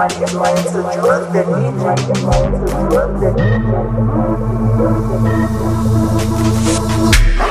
Thank you.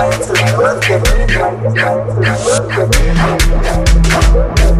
I'm to look at me, I'm to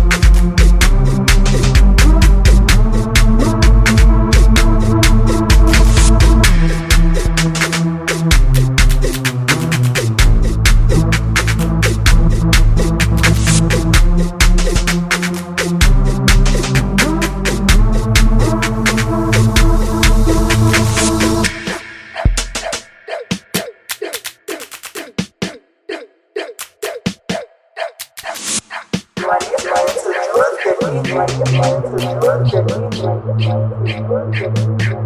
Like a fire, like a fire, like a fire, like a fire, like a fire.